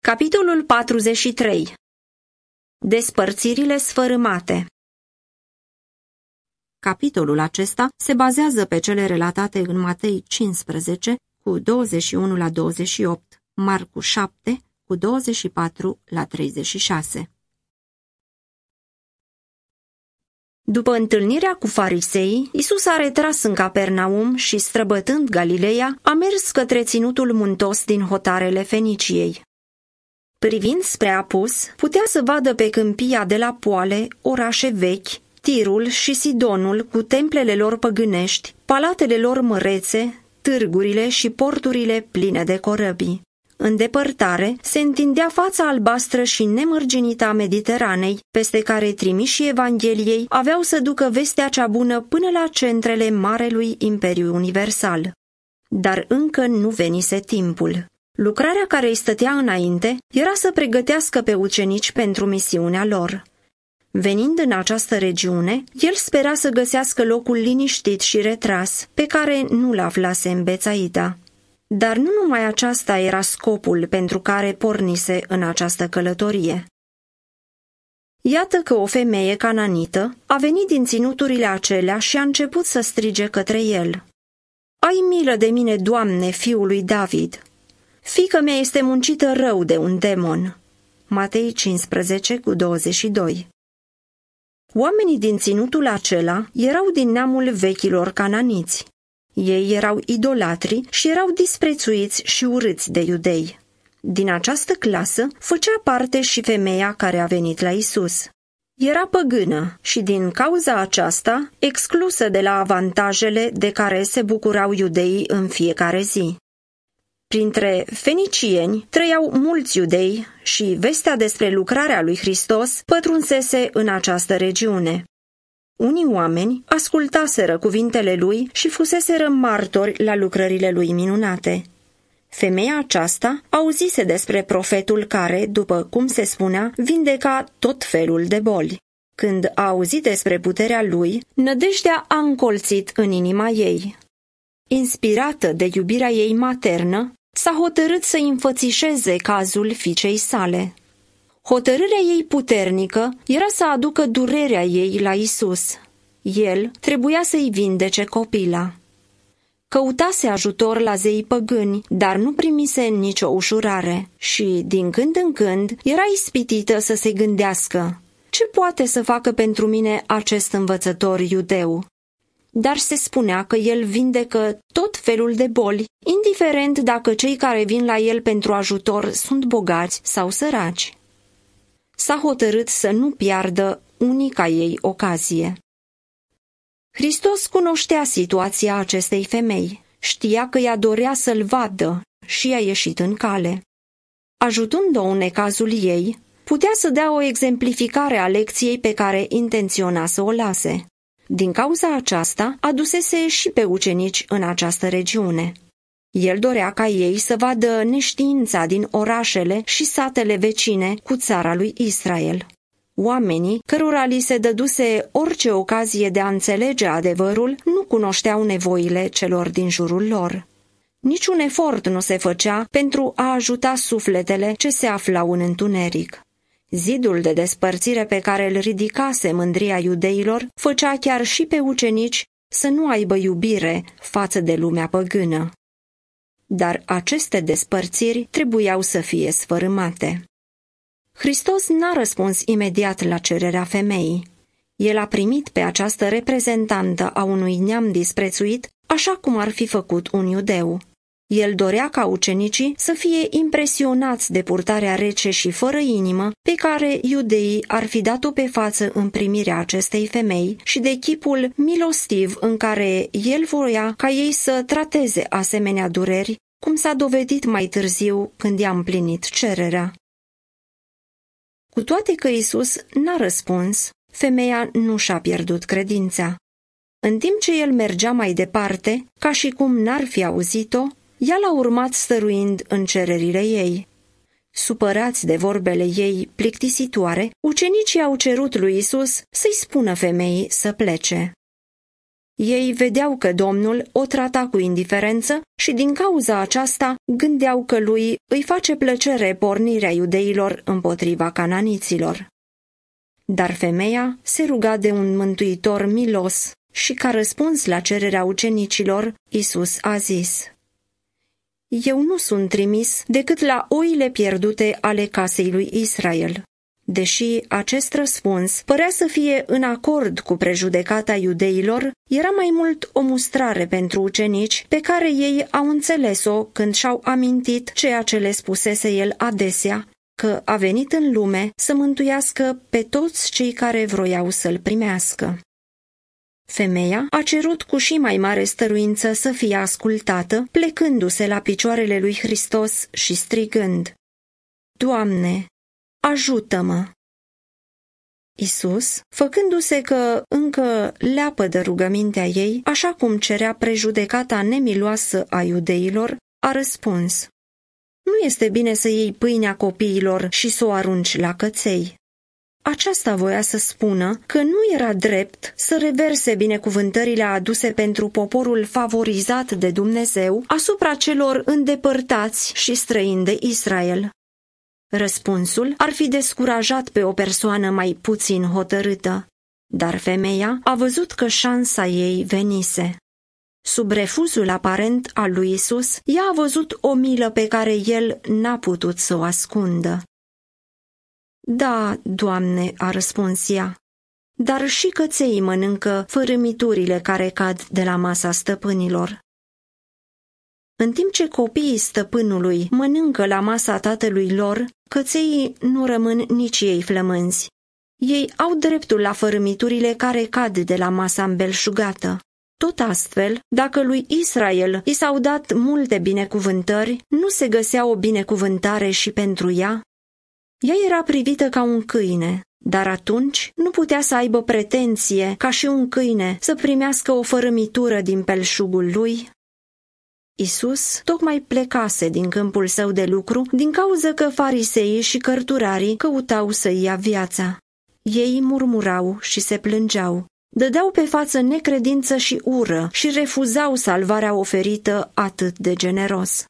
Capitolul 43 Despărțirile sfărâmate Capitolul acesta se bazează pe cele relatate în Matei 15 cu 21 la 28, Marcu 7 cu 24 la 36. După întâlnirea cu fariseii, Isus a retras în Capernaum și, străbătând Galileea, a mers către ținutul muntos din hotarele Feniciei. Privind spre apus, putea să vadă pe câmpia de la poale orașe vechi, Tirul și Sidonul cu templele lor păgânești, palatele lor mărețe, târgurile și porturile pline de corăbii. În depărtare se întindea fața albastră și nemărginită a Mediteranei, peste care trimișii Evangheliei aveau să ducă vestea cea bună până la centrele Marelui Imperiu Universal. Dar încă nu venise timpul. Lucrarea care îi stătea înainte era să pregătească pe ucenici pentru misiunea lor. Venind în această regiune, el spera să găsească locul liniștit și retras, pe care nu-l aflase în Bețaida. Dar nu numai aceasta era scopul pentru care pornise în această călătorie. Iată că o femeie cananită a venit din ținuturile acelea și a început să strige către el. Ai milă de mine, Doamne, fiul lui David! Fică mea este muncită rău de un demon. Matei 15 cu 22 Oamenii din ținutul acela erau din neamul vechilor cananiți. Ei erau idolatri și erau disprețuiți și urâți de iudei. Din această clasă făcea parte și femeia care a venit la Isus. Era păgână și din cauza aceasta exclusă de la avantajele de care se bucurau iudeii în fiecare zi. Printre fenicieni trăiau mulți iudei și vestea despre lucrarea lui Hristos pătrunsese în această regiune. Unii oameni ascultaseră cuvintele lui și fuseseră martori la lucrările lui minunate. Femeia aceasta auzise despre profetul care, după cum se spunea, vindeca tot felul de boli. Când a auzit despre puterea lui, nădejdea a încolțit în inima ei. Inspirată de iubirea ei maternă, s-a hotărât să înfățișeze cazul fiicei sale. Hotărârea ei puternică era să aducă durerea ei la Isus. El trebuia să-i vindece copila. Căutase ajutor la zei păgâni, dar nu primise nicio ușurare și, din când în când, era ispitită să se gândească ce poate să facă pentru mine acest învățător iudeu? Dar se spunea că el vindecă tot felul de boli, indiferent dacă cei care vin la el pentru ajutor sunt bogați sau săraci. S-a hotărât să nu piardă unica ei ocazie. Hristos cunoștea situația acestei femei, știa că ea dorea să-l vadă și a ieșit în cale. Ajutând-o în necazul ei, putea să dea o exemplificare a lecției pe care intenționa să o lase. Din cauza aceasta, adusese și pe ucenici în această regiune. El dorea ca ei să vadă neștiința din orașele și satele vecine cu țara lui Israel. Oamenii, cărora li se dăduse orice ocazie de a înțelege adevărul, nu cunoșteau nevoile celor din jurul lor. Niciun efort nu se făcea pentru a ajuta sufletele ce se aflau în întuneric. Zidul de despărțire pe care îl ridicase mândria iudeilor făcea chiar și pe ucenici să nu aibă iubire față de lumea păgână. Dar aceste despărțiri trebuiau să fie sfărâmate. Hristos n-a răspuns imediat la cererea femeii. El a primit pe această reprezentantă a unui neam disprețuit așa cum ar fi făcut un iudeu. El dorea ca ucenicii să fie impresionați de purtarea rece și fără inimă pe care iudeii ar fi dat-o pe față în primirea acestei femei și de chipul milostiv în care el voia ca ei să trateze asemenea dureri, cum s-a dovedit mai târziu când i-a împlinit cererea. Cu toate că Isus n-a răspuns, femeia nu și-a pierdut credința. În timp ce el mergea mai departe, ca și cum n-ar fi auzit-o, ea l-a urmat stăruind în cererile ei. Supărați de vorbele ei plictisitoare, ucenicii au cerut lui Isus să-i spună femeii să plece. Ei vedeau că Domnul o trata cu indiferență și din cauza aceasta gândeau că lui îi face plăcere pornirea iudeilor împotriva cananiților. Dar femeia se ruga de un mântuitor milos și ca răspuns la cererea ucenicilor, Isus a zis Eu nu sunt trimis decât la oile pierdute ale casei lui Israel. Deși acest răspuns părea să fie în acord cu prejudecata iudeilor, era mai mult o mustrare pentru ucenici pe care ei au înțeles-o când și-au amintit ceea ce le spusese el adesea, că a venit în lume să mântuiască pe toți cei care vroiau să-l primească. Femeia a cerut cu și mai mare stăruință să fie ascultată, plecându-se la picioarele lui Hristos și strigând, Doamne, ajută-mă! Isus, făcându-se că încă leapă de rugămintea ei, așa cum cerea prejudecata nemiloasă a iudeilor, a răspuns, Nu este bine să iei pâinea copiilor și să o arunci la căței. Aceasta voia să spună că nu era drept să reverse binecuvântările aduse pentru poporul favorizat de Dumnezeu asupra celor îndepărtați și străini de Israel. Răspunsul ar fi descurajat pe o persoană mai puțin hotărâtă, dar femeia a văzut că șansa ei venise. Sub refuzul aparent al lui Isus, ea a văzut o milă pe care el n-a putut să o ascundă. Da, Doamne, a răspuns ea, dar și căței mănâncă fărâmiturile care cad de la masa stăpânilor. În timp ce copiii stăpânului mănâncă la masa tatălui lor, căței nu rămân nici ei flămânzi. Ei au dreptul la fărâmiturile care cad de la masa îmbelșugată. Tot astfel, dacă lui Israel i s-au dat multe binecuvântări, nu se găsea o binecuvântare și pentru ea? Ea era privită ca un câine, dar atunci nu putea să aibă pretenție, ca și un câine, să primească o fărâmitură din pelșugul lui, Isus tocmai plecase din câmpul său de lucru din cauza că fariseii și cărturarii căutau să ia viața. Ei murmurau și se plângeau, dădeau pe față necredință și ură și refuzau salvarea oferită atât de generos.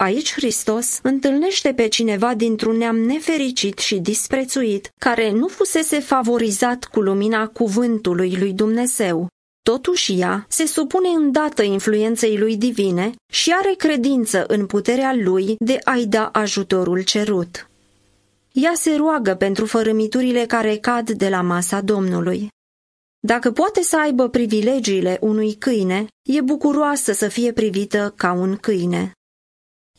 Aici Hristos întâlnește pe cineva dintr-un neam nefericit și disprețuit, care nu fusese favorizat cu lumina cuvântului lui Dumnezeu, Totuși ea se supune îndată influenței lui divine și are credință în puterea lui de a-i da ajutorul cerut. Ea se roagă pentru fărâmiturile care cad de la masa Domnului. Dacă poate să aibă privilegiile unui câine, e bucuroasă să fie privită ca un câine.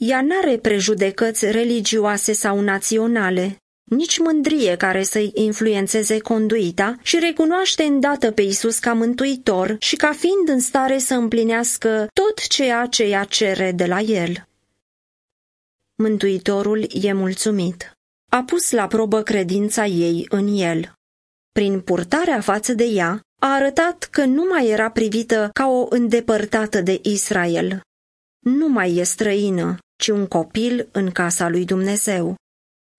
Ea n-are prejudecăți religioase sau naționale, nici mândrie care să-i influențeze conduita și recunoaște îndată pe Isus ca mântuitor și ca fiind în stare să împlinească tot ceea ce ea cere de la el. Mântuitorul e mulțumit. A pus la probă credința ei în el. Prin purtarea față de ea, a arătat că nu mai era privită ca o îndepărtată de Israel. Nu mai e străină, ci un copil în casa lui Dumnezeu.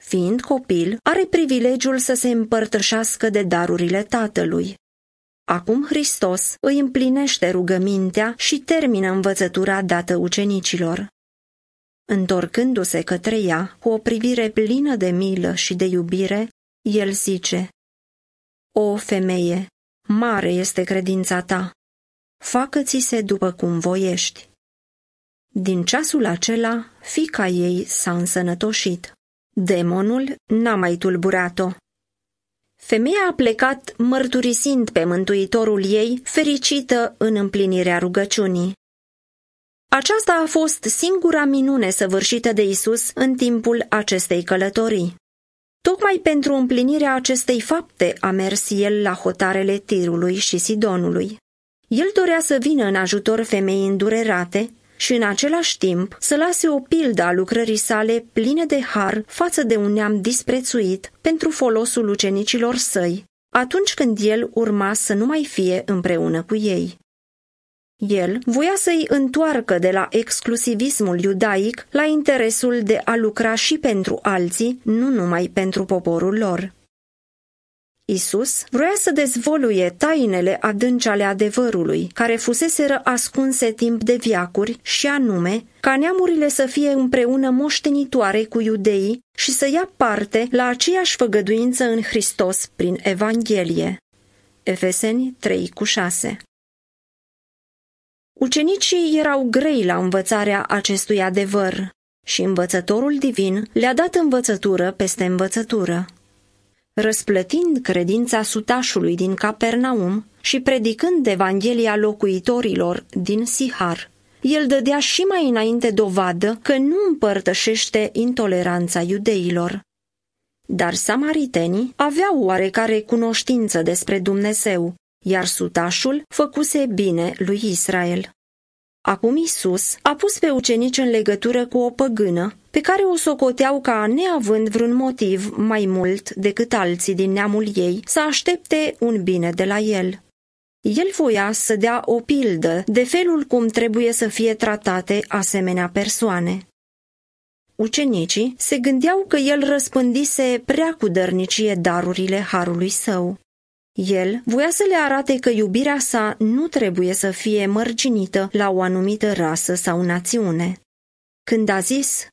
Fiind copil, are privilegiul să se împărtășească de darurile tatălui. Acum Hristos îi împlinește rugămintea și termină învățătura dată ucenicilor. Întorcându-se către ea, cu o privire plină de milă și de iubire, el zice, O femeie, mare este credința ta, facă-ți-se după cum voiești. Din ceasul acela, fica ei s-a însănătoșit. Demonul n-a mai tulburat-o. Femeia a plecat mărturisind pe mântuitorul ei, fericită în împlinirea rugăciunii. Aceasta a fost singura minune săvârșită de Isus în timpul acestei călătorii. Tocmai pentru împlinirea acestei fapte a mers el la hotarele Tirului și Sidonului. El dorea să vină în ajutor femeii îndurerate, și în același timp să lase o pildă a lucrării sale pline de har față de un neam disprețuit pentru folosul ucenicilor săi, atunci când el urma să nu mai fie împreună cu ei. El voia să-i întoarcă de la exclusivismul iudaic la interesul de a lucra și pentru alții, nu numai pentru poporul lor. Isus vroia să dezvoluie tainele adânci ale adevărului, care fuseseră ascunse timp de viacuri, și anume ca neamurile să fie împreună moștenitoare cu iudeii și să ia parte la aceeași făgăduință în Hristos prin Evanghelie. Efeseni 3 cu 6 Ucenicii erau grei la învățarea acestui adevăr și învățătorul divin le-a dat învățătură peste învățătură. Răsplătind credința sutașului din Capernaum și predicând Evanghelia locuitorilor din Sihar, el dădea și mai înainte dovadă că nu împărtășește intoleranța iudeilor. Dar samaritenii aveau oarecare cunoștință despre Dumnezeu, iar sutașul făcuse bine lui Israel. Acum Isus a pus pe ucenici în legătură cu o păgână, pe care o socoteau ca neavând vreun motiv mai mult decât alții din neamul ei să aștepte un bine de la el. El voia să dea o pildă de felul cum trebuie să fie tratate asemenea persoane. Ucenicii se gândeau că el răspândise prea cu dărnicie darurile harului său. El voia să le arate că iubirea sa nu trebuie să fie mărginită la o anumită rasă sau națiune. Când a zis,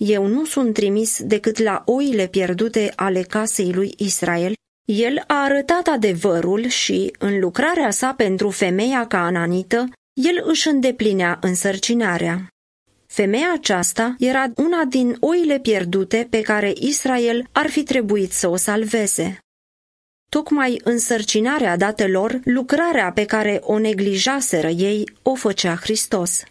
eu nu sunt trimis decât la oile pierdute ale casei lui Israel, el a arătat adevărul și, în lucrarea sa pentru femeia cananită, el își îndeplinea însărcinarea. Femeia aceasta era una din oile pierdute pe care Israel ar fi trebuit să o salveze. Tocmai însărcinarea datelor, lucrarea pe care o neglijaseră ei, o făcea Hristos.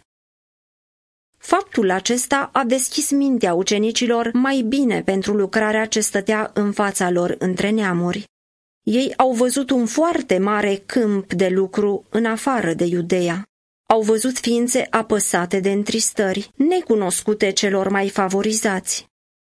Faptul acesta a deschis mintea ucenicilor mai bine pentru lucrarea ce stătea în fața lor între neamuri. Ei au văzut un foarte mare câmp de lucru în afară de Iudeea. Au văzut ființe apăsate de întristări, necunoscute celor mai favorizați.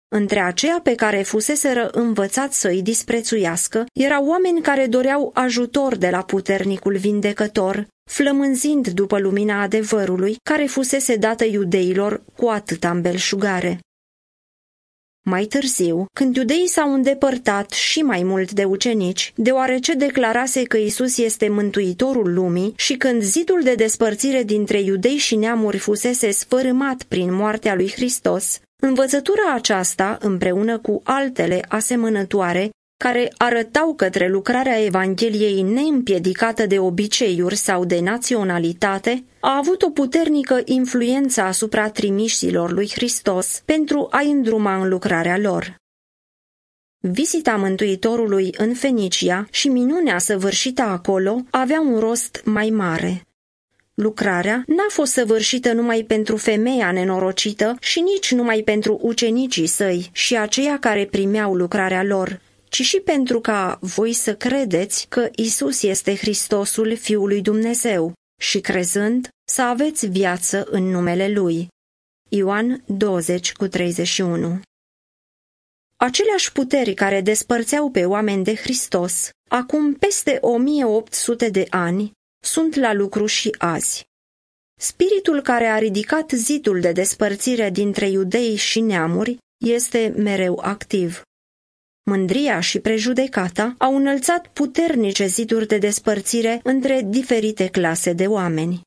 Între aceia pe care fuseseră învățați să îi disprețuiască, erau oameni care doreau ajutor de la puternicul vindecător, flămânzind după lumina adevărului care fusese dată iudeilor cu atâta îmbelșugare. Mai târziu, când iudeii s-au îndepărtat și mai mult de ucenici, deoarece declarase că Isus este mântuitorul lumii și când zidul de despărțire dintre iudei și neamuri fusese sfărâmat prin moartea lui Hristos, învățătura aceasta, împreună cu altele asemănătoare, care arătau către lucrarea Evangheliei neîmpiedicată de obiceiuri sau de naționalitate, a avut o puternică influență asupra trimișilor lui Hristos pentru a îndruma în lucrarea lor. Vizita Mântuitorului în Fenicia și minunea săvârșită acolo avea un rost mai mare. Lucrarea n-a fost săvârșită numai pentru femeia nenorocită și nici numai pentru ucenicii săi și aceia care primeau lucrarea lor, ci și pentru ca voi să credeți că Isus este Hristosul Fiului Dumnezeu și crezând să aveți viață în numele Lui. Ioan 20 cu 31 Aceleași puteri care despărțeau pe oameni de Hristos, acum peste 1800 de ani, sunt la lucru și azi. Spiritul care a ridicat zidul de despărțire dintre iudei și neamuri este mereu activ. Mândria și prejudecata au înălțat puternice ziduri de despărțire între diferite clase de oameni.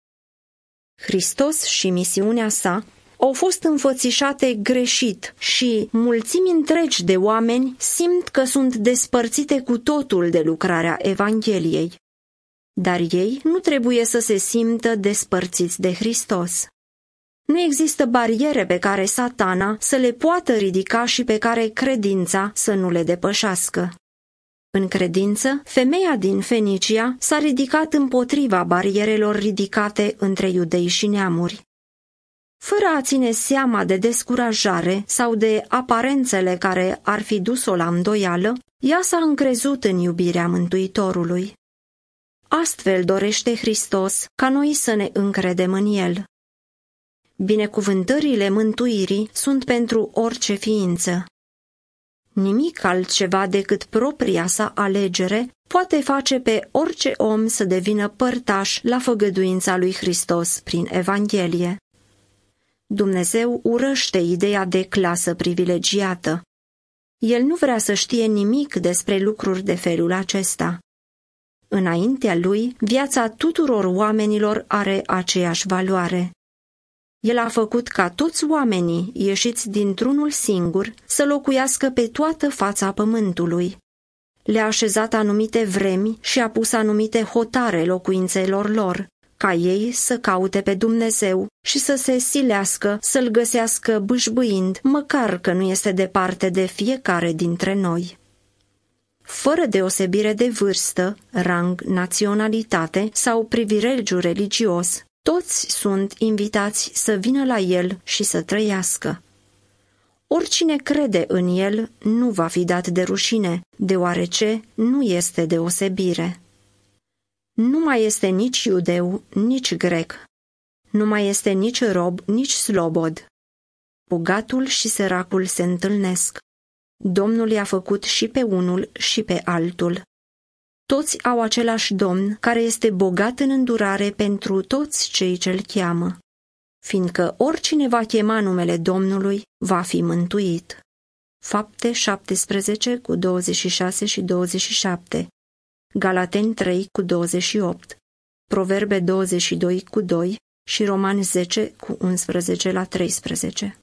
Hristos și misiunea sa au fost înfățișate greșit și mulțimi întregi de oameni simt că sunt despărțite cu totul de lucrarea Evangheliei. Dar ei nu trebuie să se simtă despărțiți de Hristos. Nu există bariere pe care satana să le poată ridica și pe care credința să nu le depășească. În credință, femeia din Fenicia s-a ridicat împotriva barierelor ridicate între iudei și neamuri. Fără a ține seama de descurajare sau de aparențele care ar fi dus-o la îndoială, ea s-a încrezut în iubirea Mântuitorului. Astfel dorește Hristos ca noi să ne încredem în El. Binecuvântările mântuirii sunt pentru orice ființă. Nimic altceva decât propria sa alegere poate face pe orice om să devină părtaș la făgăduința lui Hristos prin Evanghelie. Dumnezeu urăște ideea de clasă privilegiată. El nu vrea să știe nimic despre lucruri de felul acesta. Înaintea lui, viața tuturor oamenilor are aceeași valoare. El a făcut ca toți oamenii ieșiți dintr-unul singur să locuiască pe toată fața pământului. Le-a așezat anumite vremi și a pus anumite hotare locuințelor lor, ca ei să caute pe Dumnezeu și să se silească să-L găsească bâșbâind, măcar că nu este departe de fiecare dintre noi. Fără deosebire de vârstă, rang, naționalitate sau privilegiu religios, toți sunt invitați să vină la El și să trăiască. Oricine crede în El nu va fi dat de rușine, deoarece nu este deosebire. Nu mai este nici iudeu, nici grec. Nu mai este nici rob, nici slobod. Bogatul și săracul se întâlnesc. Domnul i-a făcut și pe unul și pe altul. Toți au același domn care este bogat în îndurare pentru toți cei ce-l cheamă, fiindcă oricine va chema numele Domnului va fi mântuit. Fapte 17 cu 26 și 27 Galateni 3 cu 28, Proverbe 22 cu 2 și Romani 10 cu 11 la 13.